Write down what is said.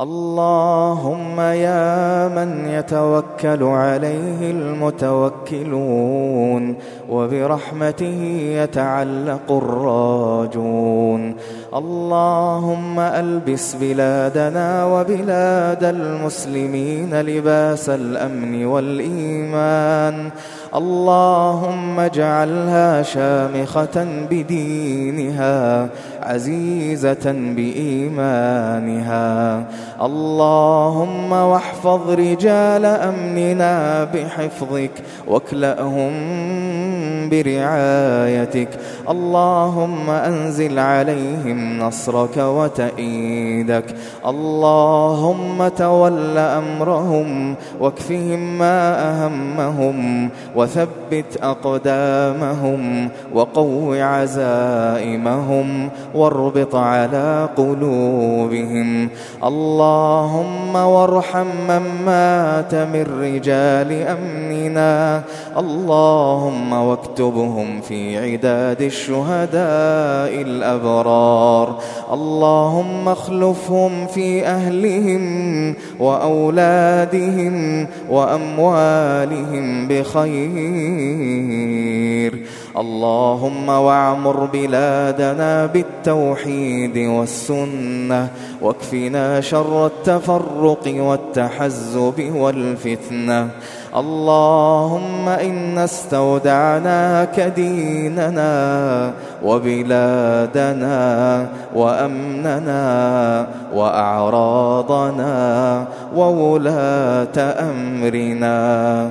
اللهم يا من يتوكل عليه المتوكلون وبرحمته يتعلق الراجون. اللهم ألبس بلادنا وبلاد المسلمين لباس الأمن والإيمان. اللهم اجعلها شامخة بدينها عزيزة بإيمانها. اللهم واحفظ رجال أمننا بحفظك واكلأهم برعايتك. اللهم أنزل عليهم نصرك وتأييدك. اللهم تول أمرهم واكفهم ما أهمهم وثبت أقدامهم وقو عزائمهم واربط على قلوبهم. اللهم وارحم من مات من رجال أمننا. اللهم واكتبهم في عداد الشهداء الابرار اللهم اخلفهم في اهلهم واولادهم واموالهم بخير اللهم واعمر بلادنا بالتوحيد والسنة واكفنا شر التفرق والتحزب والفتنة. اللهم إنا استودعناك ديننا وبلادنا وأمننا وأعراضنا وولاة أمرنا.